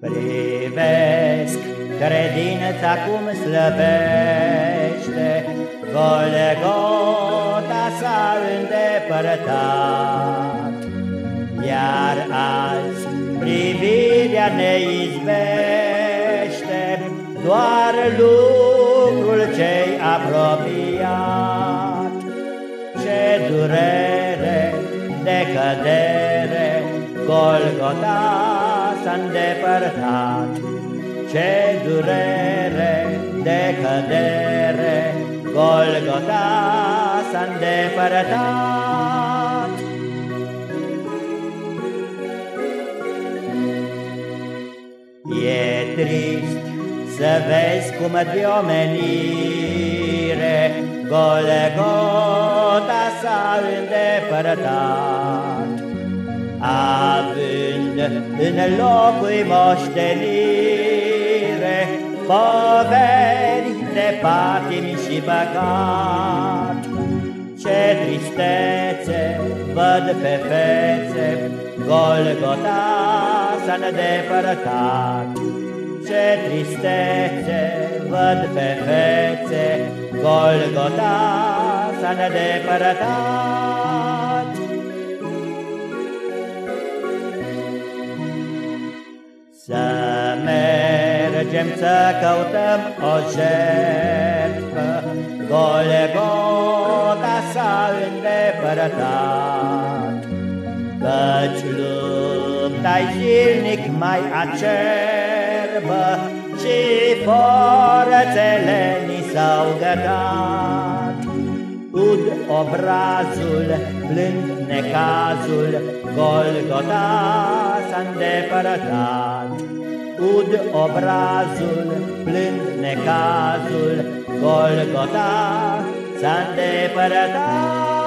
Privesc, credința cum slăbește, Golgota s-a îndepărtat, Iar azi privirea ne izbește Doar lucrul ce-i apropiat. Ce durere de cădere, Golgota s-a îndepărtat, Ce durere de cădere, Golgota s-a îndepărtat. E trist să vezi cum de omenire Golgota s-a îndepărtat, Având în locul moștenire Poveri de patimi și păcat Ce tristețe văd pe fețe Golgota s-a îndepărtat Ce tristețe văd pe fețe Golgota s-a îndepărtat mergem să căutăm o jertfă, Golgota s-a îndepărtat, Căci lupta-i zilnic mai acerbă Și forțele ni s-au gătat. Ud obrazul, plând necazul, Golgota s-a îndepărtat. Ud obrazul, plând necazul, Golgota s-a îndepărtat.